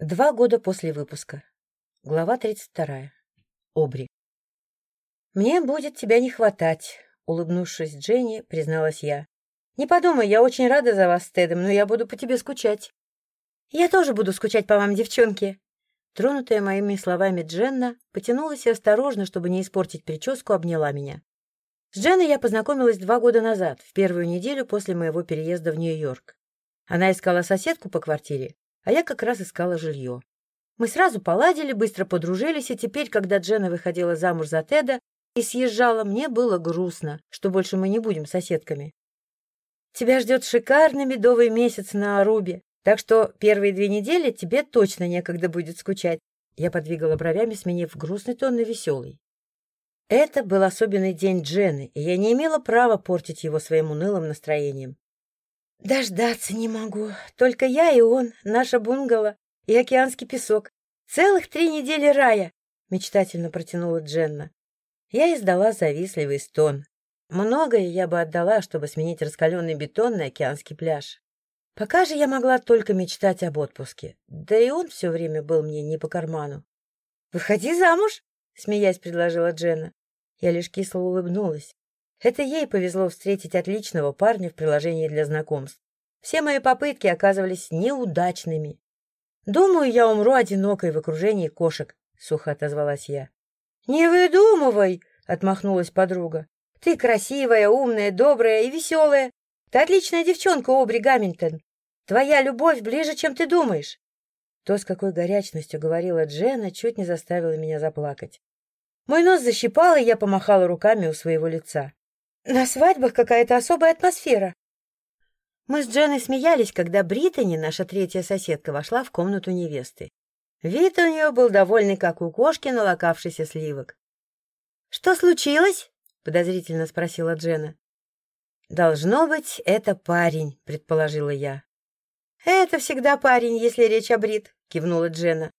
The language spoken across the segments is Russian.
Два года после выпуска. Глава 32. Обри. «Мне будет тебя не хватать», — улыбнувшись Дженни, призналась я. «Не подумай, я очень рада за вас с Тедом, но я буду по тебе скучать». «Я тоже буду скучать по вам, девчонки». Тронутая моими словами Дженна потянулась и осторожно, чтобы не испортить прическу, обняла меня. С Дженной я познакомилась два года назад, в первую неделю после моего переезда в Нью-Йорк. Она искала соседку по квартире, а я как раз искала жилье. Мы сразу поладили, быстро подружились, и теперь, когда Джена выходила замуж за Теда и съезжала, мне было грустно, что больше мы не будем соседками. Тебя ждет шикарный медовый месяц на Арубе, так что первые две недели тебе точно некогда будет скучать. Я подвигала бровями, сменив грустный тон на веселый. Это был особенный день Джены, и я не имела права портить его своим унылым настроением. Дождаться не могу. Только я и он, наша бунгало и океанский песок. Целых три недели рая, — мечтательно протянула Дженна. Я издала завистливый стон. Многое я бы отдала, чтобы сменить раскаленный бетон на океанский пляж. Пока же я могла только мечтать об отпуске. Да и он все время был мне не по карману. — Выходи замуж, — смеясь предложила Дженна. Я лишь кисло улыбнулась. Это ей повезло встретить отличного парня в приложении для знакомств. Все мои попытки оказывались неудачными. «Думаю, я умру одинокой в окружении кошек», — сухо отозвалась я. «Не выдумывай!» — отмахнулась подруга. «Ты красивая, умная, добрая и веселая. Ты отличная девчонка, Обри Гамильтон. Твоя любовь ближе, чем ты думаешь». То, с какой горячностью говорила Джена, чуть не заставило меня заплакать. Мой нос защипал, и я помахала руками у своего лица. На свадьбах какая-то особая атмосфера. Мы с Дженой смеялись, когда Британи, наша третья соседка, вошла в комнату невесты. Вид у нее был довольный, как у кошки, налокавшейся сливок. — Что случилось? — подозрительно спросила Джена. — Должно быть, это парень, — предположила я. — Это всегда парень, если речь о Брит, — кивнула Джена.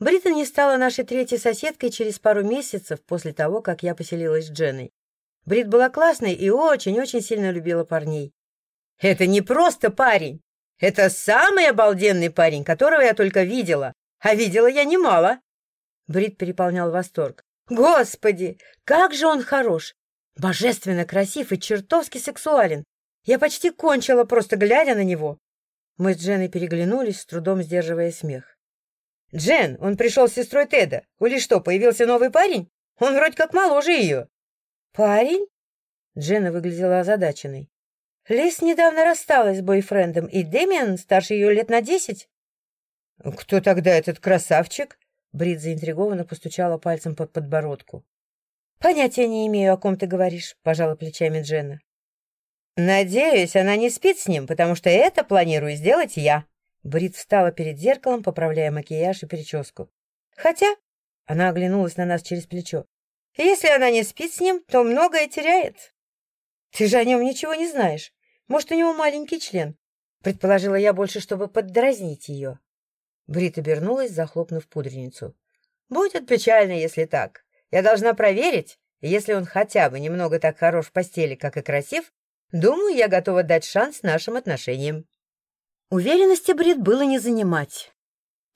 Британи стала нашей третьей соседкой через пару месяцев после того, как я поселилась с Дженой. Брит была классной и очень-очень сильно любила парней. «Это не просто парень! Это самый обалденный парень, которого я только видела. А видела я немало!» Брит переполнял восторг. «Господи, как же он хорош! Божественно красив и чертовски сексуален! Я почти кончила, просто глядя на него!» Мы с Дженой переглянулись, с трудом сдерживая смех. «Джен, он пришел с сестрой Теда. Или что, появился новый парень? Он вроде как моложе ее!» «Парень?» Дженна выглядела озадаченной. «Лиз недавно рассталась с бойфрендом, и Дэмиан старше ее лет на десять». «Кто тогда этот красавчик?» Брит заинтригованно постучала пальцем под подбородку. «Понятия не имею, о ком ты говоришь», — пожала плечами Дженна. «Надеюсь, она не спит с ним, потому что это планирую сделать я». Брит встала перед зеркалом, поправляя макияж и прическу. «Хотя...» — она оглянулась на нас через плечо. Если она не спит с ним, то многое теряет. Ты же о нем ничего не знаешь. Может, у него маленький член? Предположила я больше, чтобы поддразнить ее. Брит обернулась, захлопнув пудреницу. Будет печально, если так. Я должна проверить, если он хотя бы немного так хорош в постели, как и красив, думаю, я готова дать шанс нашим отношениям. Уверенности Брит было не занимать.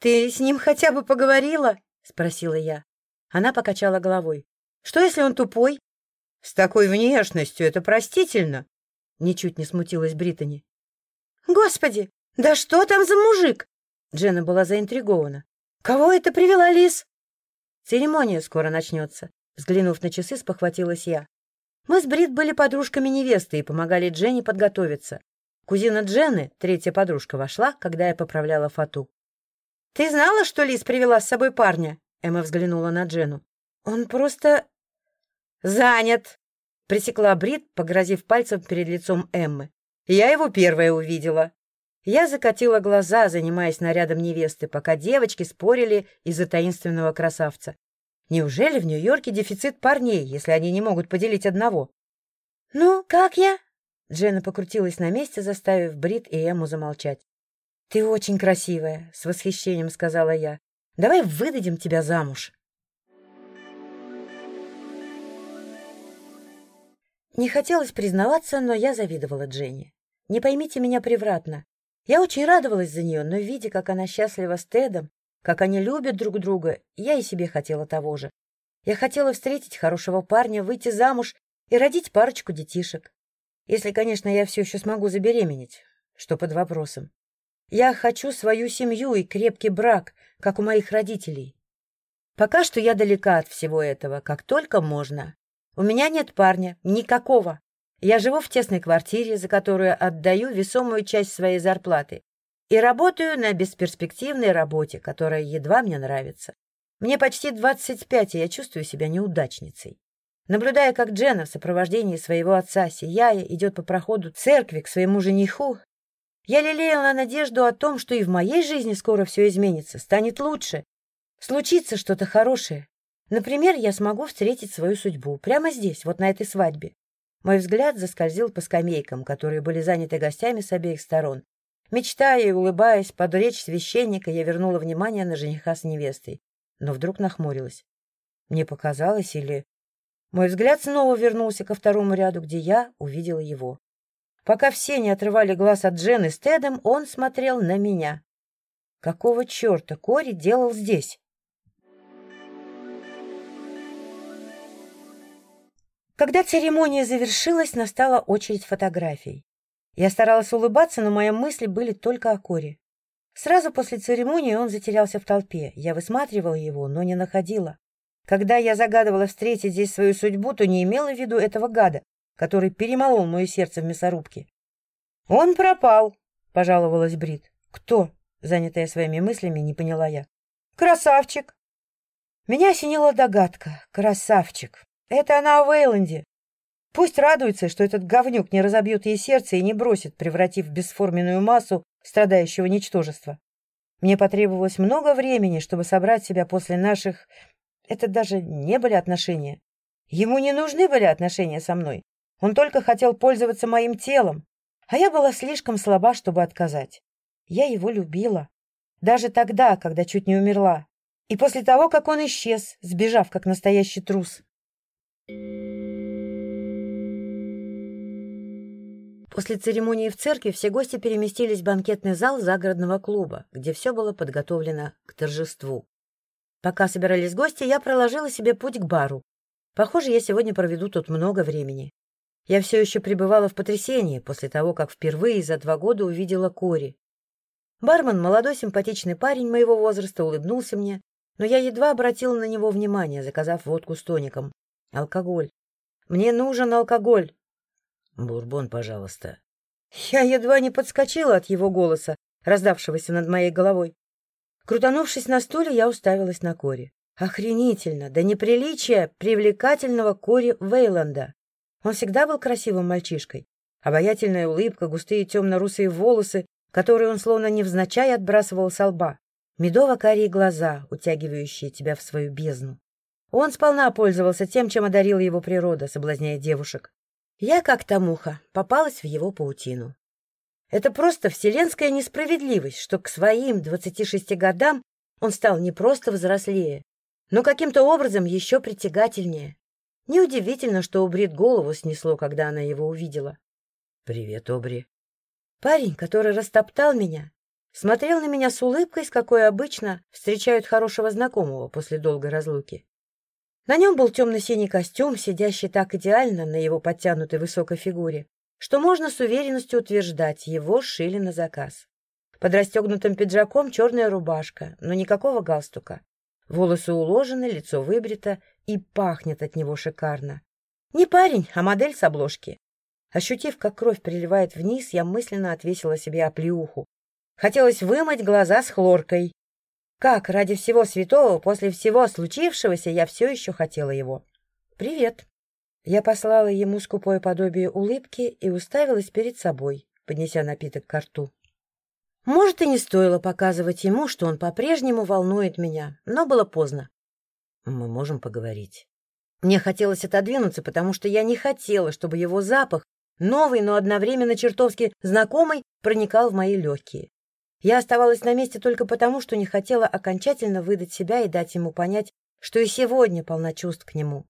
«Ты с ним хотя бы поговорила?» — спросила я. Она покачала головой. Что, если он тупой? — С такой внешностью это простительно, — ничуть не смутилась Британи. — Господи, да что там за мужик? Дженна была заинтригована. — Кого это привела Лис? — Церемония скоро начнется. Взглянув на часы, спохватилась я. Мы с Брит были подружками невесты и помогали Дженни подготовиться. Кузина Дженны, третья подружка, вошла, когда я поправляла фату. — Ты знала, что Лис привела с собой парня? Эмма взглянула на Джену. — Он просто «Занят!» — пресекла Брит, погрозив пальцем перед лицом Эммы. «Я его первая увидела». Я закатила глаза, занимаясь нарядом невесты, пока девочки спорили из-за таинственного красавца. Неужели в Нью-Йорке дефицит парней, если они не могут поделить одного? «Ну, как я?» Дженна покрутилась на месте, заставив Брит и Эмму замолчать. «Ты очень красивая», — с восхищением сказала я. «Давай выдадим тебя замуж». Не хотелось признаваться, но я завидовала Дженни. Не поймите меня превратно. Я очень радовалась за нее, но, видя, как она счастлива с Тедом, как они любят друг друга, я и себе хотела того же. Я хотела встретить хорошего парня, выйти замуж и родить парочку детишек. Если, конечно, я все еще смогу забеременеть, что под вопросом. Я хочу свою семью и крепкий брак, как у моих родителей. Пока что я далека от всего этого, как только можно. У меня нет парня, никакого. Я живу в тесной квартире, за которую отдаю весомую часть своей зарплаты, и работаю на бесперспективной работе, которая едва мне нравится. Мне почти 25, и я чувствую себя неудачницей. Наблюдая, как Джена в сопровождении своего отца, сияя, идет по проходу церкви к своему жениху, я лелеяла надежду о том, что и в моей жизни скоро все изменится, станет лучше, случится что-то хорошее. Например, я смогу встретить свою судьбу прямо здесь, вот на этой свадьбе. Мой взгляд заскользил по скамейкам, которые были заняты гостями с обеих сторон. Мечтая и улыбаясь под речь священника, я вернула внимание на жениха с невестой, но вдруг нахмурилась. Мне показалось или... Мой взгляд снова вернулся ко второму ряду, где я увидела его. Пока все не отрывали глаз от Джены с Тедом, он смотрел на меня. Какого черта Кори делал здесь? Когда церемония завершилась, настала очередь фотографий. Я старалась улыбаться, но мои мысли были только о Коре. Сразу после церемонии он затерялся в толпе. Я высматривала его, но не находила. Когда я загадывала встретить здесь свою судьбу, то не имела в виду этого гада, который перемолол мое сердце в мясорубке. — Он пропал, — пожаловалась Брит. — Кто? — занятая своими мыслями, не поняла я. — Красавчик. Меня осенила догадка. Красавчик. Это она о Вейланде. Пусть радуется, что этот говнюк не разобьет ей сердце и не бросит, превратив в бесформенную массу страдающего ничтожества. Мне потребовалось много времени, чтобы собрать себя после наших... Это даже не были отношения. Ему не нужны были отношения со мной. Он только хотел пользоваться моим телом, а я была слишком слаба, чтобы отказать. Я его любила. Даже тогда, когда чуть не умерла. И после того, как он исчез, сбежав как настоящий трус. После церемонии в церкви все гости переместились в банкетный зал загородного клуба, где все было подготовлено к торжеству. Пока собирались гости, я проложила себе путь к бару. Похоже, я сегодня проведу тут много времени. Я все еще пребывала в потрясении после того, как впервые за два года увидела Кори. Бармен, молодой симпатичный парень моего возраста, улыбнулся мне, но я едва обратила на него внимание, заказав водку с тоником. Алкоголь. Мне нужен алкоголь. Бурбон, пожалуйста. Я едва не подскочила от его голоса, раздавшегося над моей головой. Крутанувшись на стуле, я уставилась на Кори. Охренительно, да неприличие привлекательного Кори Вейланда. Он всегда был красивым мальчишкой. Обаятельная улыбка, густые темно-русые волосы, которые он словно невзначай отбрасывал со лба. Медово-карие глаза, утягивающие тебя в свою бездну. Он сполна пользовался тем, чем одарила его природа, соблазняя девушек. Я, как та муха, попалась в его паутину. Это просто вселенская несправедливость, что к своим 26 годам он стал не просто взрослее, но каким-то образом еще притягательнее. Неудивительно, что у Брит голову снесло, когда она его увидела. — Привет, Обри. Парень, который растоптал меня, смотрел на меня с улыбкой, с какой обычно встречают хорошего знакомого после долгой разлуки. На нем был темно-синий костюм, сидящий так идеально на его подтянутой высокой фигуре, что можно с уверенностью утверждать, его шили на заказ. Под расстегнутым пиджаком черная рубашка, но никакого галстука. Волосы уложены, лицо выбрито, и пахнет от него шикарно. Не парень, а модель с обложки. Ощутив, как кровь приливает вниз, я мысленно отвесила себе оплеуху. Хотелось вымыть глаза с хлоркой. Как ради всего святого, после всего случившегося, я все еще хотела его. «Привет». Я послала ему скупое подобие улыбки и уставилась перед собой, поднеся напиток к рту. Может, и не стоило показывать ему, что он по-прежнему волнует меня, но было поздно. Мы можем поговорить. Мне хотелось отодвинуться, потому что я не хотела, чтобы его запах, новый, но одновременно чертовски знакомый, проникал в мои легкие. Я оставалась на месте только потому, что не хотела окончательно выдать себя и дать ему понять, что и сегодня полна чувств к нему.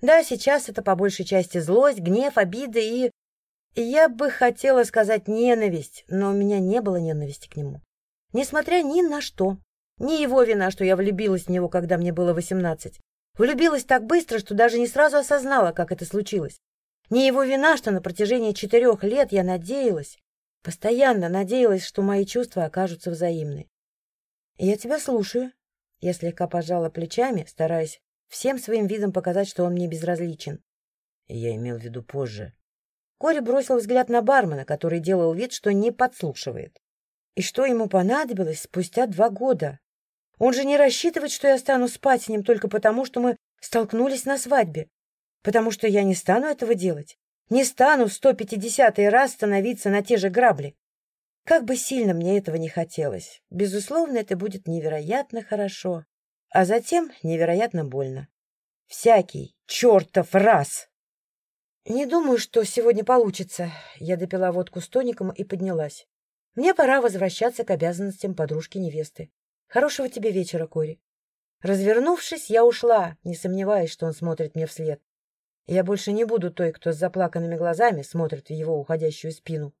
Да, сейчас это по большей части злость, гнев, обида и... я бы хотела сказать ненависть, но у меня не было ненависти к нему. Несмотря ни на что. Не его вина, что я влюбилась в него, когда мне было восемнадцать. Влюбилась так быстро, что даже не сразу осознала, как это случилось. Не его вина, что на протяжении четырех лет я надеялась, постоянно надеялась, что мои чувства окажутся взаимны. — Я тебя слушаю. Я слегка пожала плечами, стараясь всем своим видом показать, что он мне безразличен. Я имел в виду позже. Кори бросил взгляд на бармена, который делал вид, что не подслушивает. И что ему понадобилось спустя два года? Он же не рассчитывает, что я стану спать с ним только потому, что мы столкнулись на свадьбе. Потому что я не стану этого делать. Не стану сто пятидесятый раз становиться на те же грабли. Как бы сильно мне этого не хотелось. Безусловно, это будет невероятно хорошо. А затем невероятно больно. Всякий чертов раз! Не думаю, что сегодня получится. Я допила водку с тоником и поднялась. Мне пора возвращаться к обязанностям подружки-невесты. Хорошего тебе вечера, Кори. Развернувшись, я ушла, не сомневаясь, что он смотрит мне вслед. Я больше не буду той, кто с заплаканными глазами смотрит в его уходящую спину.